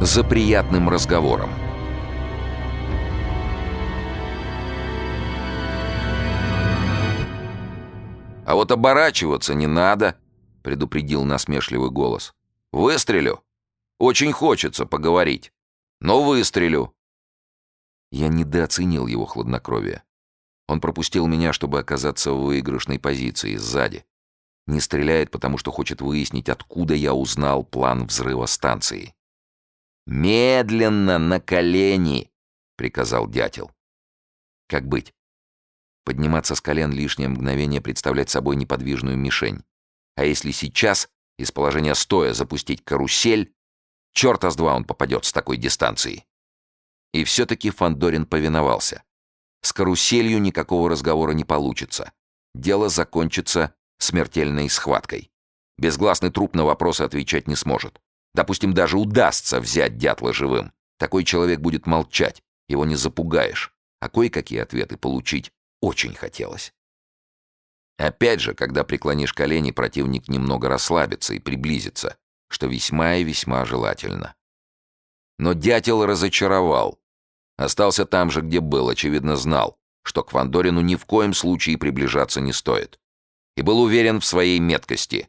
за приятным разговором. «А вот оборачиваться не надо», — предупредил насмешливый голос. «Выстрелю. Очень хочется поговорить. Но выстрелю». Я недооценил его хладнокровие. Он пропустил меня, чтобы оказаться в выигрышной позиции, сзади. Не стреляет, потому что хочет выяснить, откуда я узнал план взрыва станции. «Медленно, на колени!» — приказал дятел. «Как быть?» Подниматься с колен лишнее мгновение представлять собой неподвижную мишень. А если сейчас из положения стоя запустить карусель, черта с два он попадет с такой дистанции. И все-таки Фандорин повиновался. С каруселью никакого разговора не получится. Дело закончится смертельной схваткой. Безгласный труп на вопросы отвечать не сможет. Допустим, даже удастся взять дятла живым. Такой человек будет молчать, его не запугаешь. А кое-какие ответы получить очень хотелось. Опять же, когда преклонишь колени, противник немного расслабится и приблизится, что весьма и весьма желательно. Но дятел разочаровал. Остался там же, где был, очевидно знал, что к Фандорину ни в коем случае приближаться не стоит. И был уверен в своей меткости.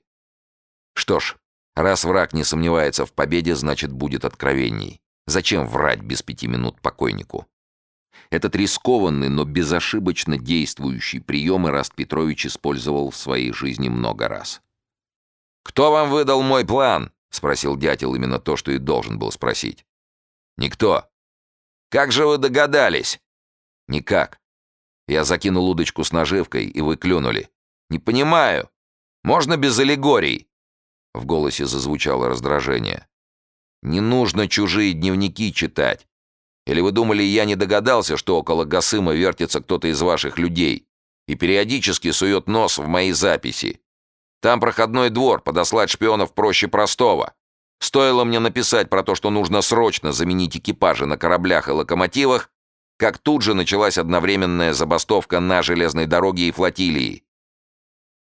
Что ж, раз враг не сомневается в победе, значит, будет откровенней. Зачем врать без пяти минут покойнику? Этот рискованный, но безошибочно действующий прием Ираст Петрович использовал в своей жизни много раз. «Кто вам выдал мой план?» — спросил дятел именно то, что и должен был спросить. «Никто». «Как же вы догадались?» «Никак. Я закинул удочку с наживкой, и вы клюнули. Не понимаю. Можно без аллегорий?» В голосе зазвучало раздражение. «Не нужно чужие дневники читать. Или вы думали, я не догадался, что около Гасыма вертится кто-то из ваших людей и периодически сует нос в мои записи? Там проходной двор, подослать шпионов проще простого. Стоило мне написать про то, что нужно срочно заменить экипажи на кораблях и локомотивах, как тут же началась одновременная забастовка на железной дороге и флотилии.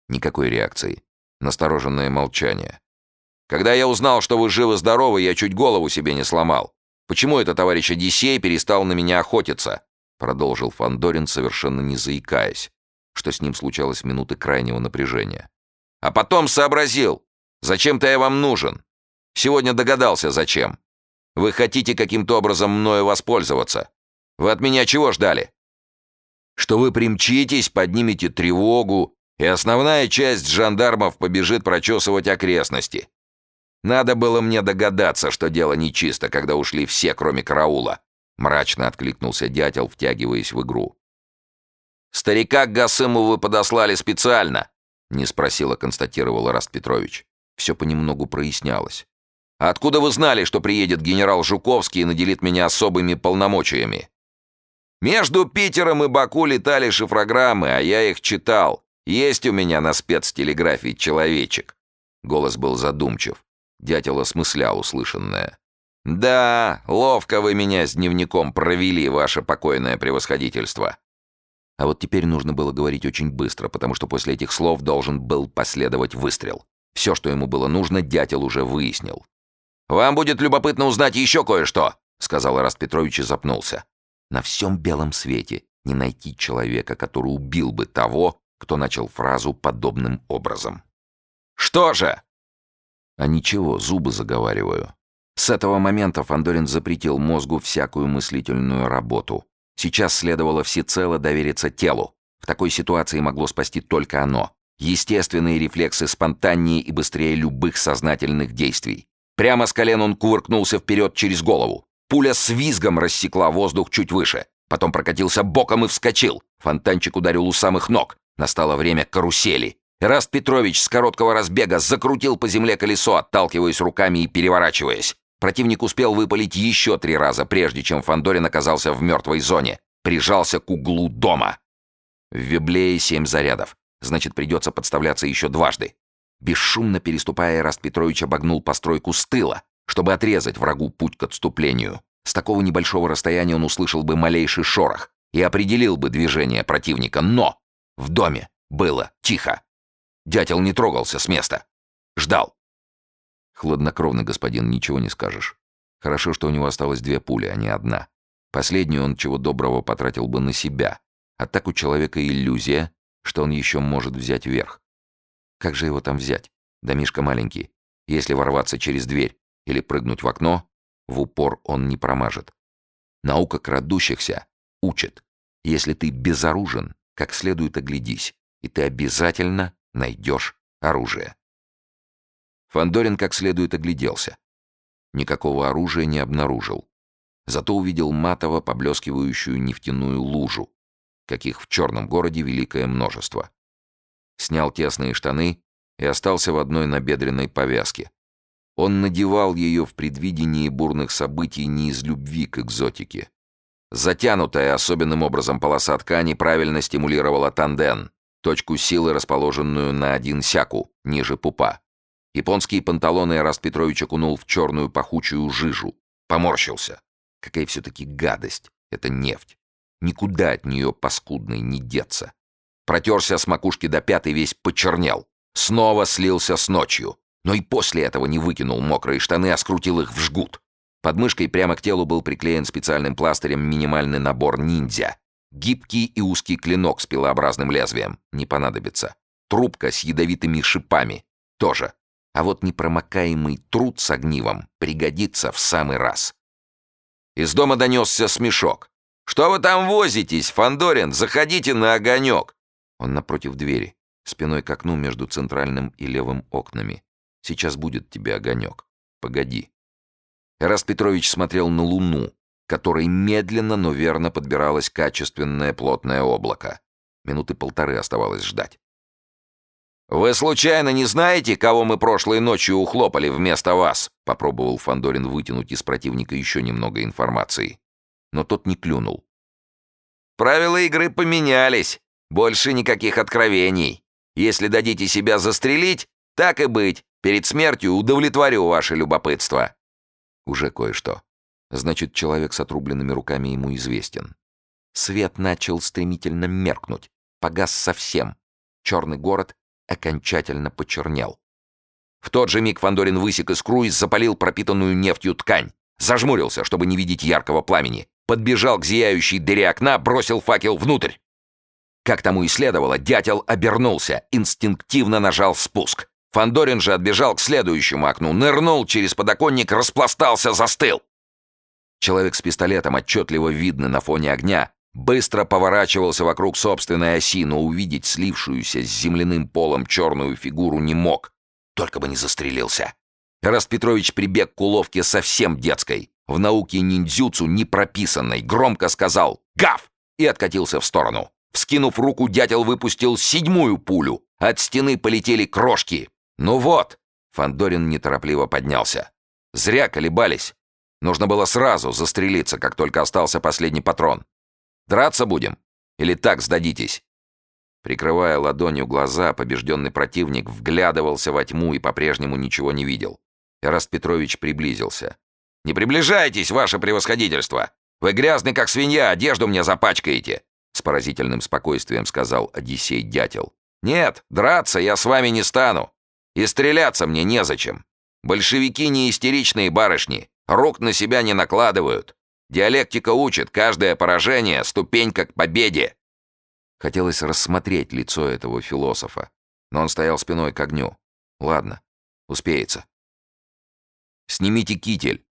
Никакой реакции. Настороженное молчание. Когда я узнал, что вы живы-здоровы, я чуть голову себе не сломал. Почему это товарищ Одиссей перестал на меня охотиться?» Продолжил Фандорин, совершенно не заикаясь, что с ним случалось минуты крайнего напряжения. «А потом сообразил, зачем-то я вам нужен. Сегодня догадался, зачем. Вы хотите каким-то образом мною воспользоваться. Вы от меня чего ждали? Что вы примчитесь, поднимете тревогу, и основная часть жандармов побежит прочесывать окрестности. Надо было мне догадаться, что дело нечисто, когда ушли все, кроме караула. Мрачно откликнулся дятел, втягиваясь в игру. «Старика Гасыму вы подослали специально?» Не спросила, констатировал Раст Петрович. Все понемногу прояснялось. «А откуда вы знали, что приедет генерал Жуковский и наделит меня особыми полномочиями?» «Между Питером и Баку летали шифрограммы, а я их читал. Есть у меня на спецтелеграфии человечек». Голос был задумчив. Дятел осмыслял услышанное. «Да, ловко вы меня с дневником провели, ваше покойное превосходительство». А вот теперь нужно было говорить очень быстро, потому что после этих слов должен был последовать выстрел. Все, что ему было нужно, дятел уже выяснил. «Вам будет любопытно узнать еще кое-что», — сказал Раст Петрович и запнулся. «На всем белом свете не найти человека, который убил бы того, кто начал фразу подобным образом». «Что же?» А ничего, зубы заговариваю. С этого момента Фандорин запретил мозгу всякую мыслительную работу. Сейчас следовало всецело довериться телу. В такой ситуации могло спасти только оно. Естественные рефлексы спонтаннее и быстрее любых сознательных действий. Прямо с колен он кувыркнулся вперед через голову. Пуля с визгом рассекла воздух чуть выше. Потом прокатился боком и вскочил. Фонтанчик ударил у самых ног. Настало время карусели. Раст Петрович с короткого разбега закрутил по земле колесо, отталкиваясь руками и переворачиваясь. Противник успел выпалить еще три раза, прежде чем Фандорин оказался в мертвой зоне. Прижался к углу дома. В Виблее семь зарядов. Значит, придется подставляться еще дважды. Бесшумно переступая, Раст Петрович обогнул постройку с тыла, чтобы отрезать врагу путь к отступлению. С такого небольшого расстояния он услышал бы малейший шорох и определил бы движение противника, но в доме было тихо. Дятел не трогался с места. Ждал. Хладнокровный господин, ничего не скажешь. Хорошо, что у него осталось две пули, а не одна. Последнюю он чего доброго потратил бы на себя. А так у человека иллюзия, что он еще может взять верх. Как же его там взять? Домишка маленький. Если ворваться через дверь или прыгнуть в окно, в упор он не промажет. Наука крадущихся учит. Если ты безоружен, как следует оглядись, и ты обязательно найдешь оружие. Фандорин как следует огляделся. Никакого оружия не обнаружил. Зато увидел матово поблескивающую нефтяную лужу, каких в черном городе великое множество. Снял тесные штаны и остался в одной набедренной повязке. Он надевал ее в предвидении бурных событий не из любви к экзотике. Затянутая особенным образом полоса ткани правильно стимулировала танден, точку силы, расположенную на один сяку, ниже пупа. Японские панталоны Эраст Петрович окунул в черную пахучую жижу. Поморщился. Какая все-таки гадость. Это нефть. Никуда от нее паскудной не деться. Протерся с макушки до пят и весь почернел. Снова слился с ночью. Но и после этого не выкинул мокрые штаны, а скрутил их в жгут. Под мышкой прямо к телу был приклеен специальным пластырем минимальный набор ниндзя. Гибкий и узкий клинок с пилообразным лезвием. Не понадобится. Трубка с ядовитыми шипами. Тоже. А вот непромокаемый труд с огнивом пригодится в самый раз. Из дома донесся смешок. «Что вы там возитесь, Фандорин? Заходите на огонек!» Он напротив двери, спиной к окну между центральным и левым окнами. Сейчас будет тебе огонек. Погоди. Эраст Петрович смотрел на луну, которой медленно, но верно подбиралось качественное плотное облако. Минуты полторы оставалось ждать. «Вы случайно не знаете, кого мы прошлой ночью ухлопали вместо вас?» Попробовал Фандорин вытянуть из противника еще немного информации. Но тот не клюнул. «Правила игры поменялись. Больше никаких откровений. Если дадите себя застрелить, так и быть, перед смертью удовлетворю ваше любопытство». Уже кое-что. Значит, человек с отрубленными руками ему известен. Свет начал стремительно меркнуть. Погас совсем. Черный город окончательно почернел. В тот же миг Фандорин высек искру и запалил пропитанную нефтью ткань. Зажмурился, чтобы не видеть яркого пламени. Подбежал к зияющей дыре окна, бросил факел внутрь. Как тому и следовало, дятел обернулся, инстинктивно нажал спуск. Фандорин же отбежал к следующему окну, нырнул через подоконник, распластался, застыл. Человек с пистолетом, отчетливо видно на фоне огня, Быстро поворачивался вокруг собственной оси, но увидеть слившуюся с земляным полом черную фигуру не мог. Только бы не застрелился. Раст Петрович прибег к уловке совсем детской, в науке ниндзюцу не прописанной, громко сказал «Гав!» и откатился в сторону. Вскинув руку, дятел выпустил седьмую пулю. От стены полетели крошки. «Ну вот!» Фандорин неторопливо поднялся. «Зря колебались. Нужно было сразу застрелиться, как только остался последний патрон. Драться будем? Или так сдадитесь?» Прикрывая ладонью глаза, побежденный противник вглядывался во тьму и по-прежнему ничего не видел. Эраст Петрович приблизился. «Не приближайтесь, ваше превосходительство! Вы грязный, как свинья, одежду мне запачкаете!» С поразительным спокойствием сказал Одиссей Дятел. «Нет, драться я с вами не стану. И стреляться мне незачем. Большевики не истеричные барышни, рук на себя не накладывают. Диалектика учит, каждое поражение — ступенька к победе. Хотелось рассмотреть лицо этого философа, но он стоял спиной к огню. Ладно, успеется. Снимите китель.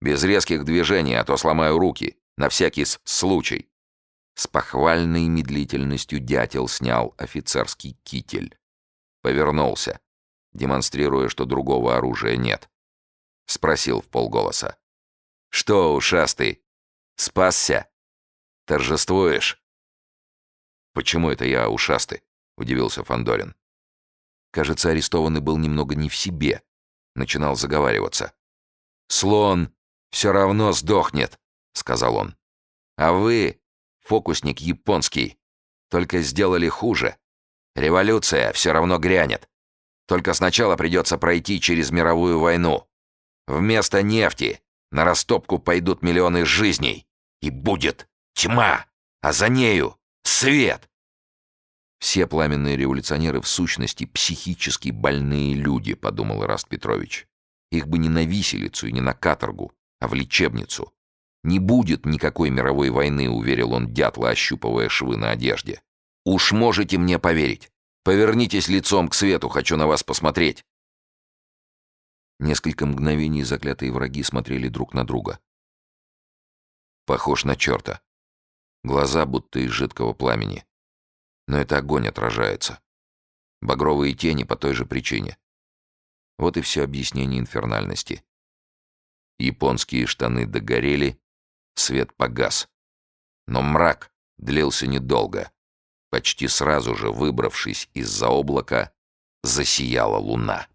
Без резких движений, а то сломаю руки. На всякий случай. С похвальной медлительностью дятел снял офицерский китель. Повернулся, демонстрируя, что другого оружия нет. Спросил в полголоса. «Что, ушастый, спасся? Торжествуешь?» «Почему это я ушастый?» — удивился Фандорин. Кажется, арестованный был немного не в себе. Начинал заговариваться. «Слон все равно сдохнет», — сказал он. «А вы, фокусник японский, только сделали хуже. Революция все равно грянет. Только сначала придется пройти через мировую войну. Вместо нефти на растопку пойдут миллионы жизней, и будет тьма, а за нею свет. Все пламенные революционеры в сущности психически больные люди, подумал Раст Петрович. Их бы не на виселицу и не на каторгу, а в лечебницу. Не будет никакой мировой войны, уверил он дятла, ощупывая швы на одежде. Уж можете мне поверить. Повернитесь лицом к свету, хочу на вас посмотреть. Несколько мгновений заклятые враги смотрели друг на друга. Похож на черта. Глаза будто из жидкого пламени. Но это огонь отражается. Багровые тени по той же причине. Вот и все объяснение инфернальности. Японские штаны догорели, свет погас. Но мрак длился недолго. Почти сразу же, выбравшись из-за облака, засияла луна.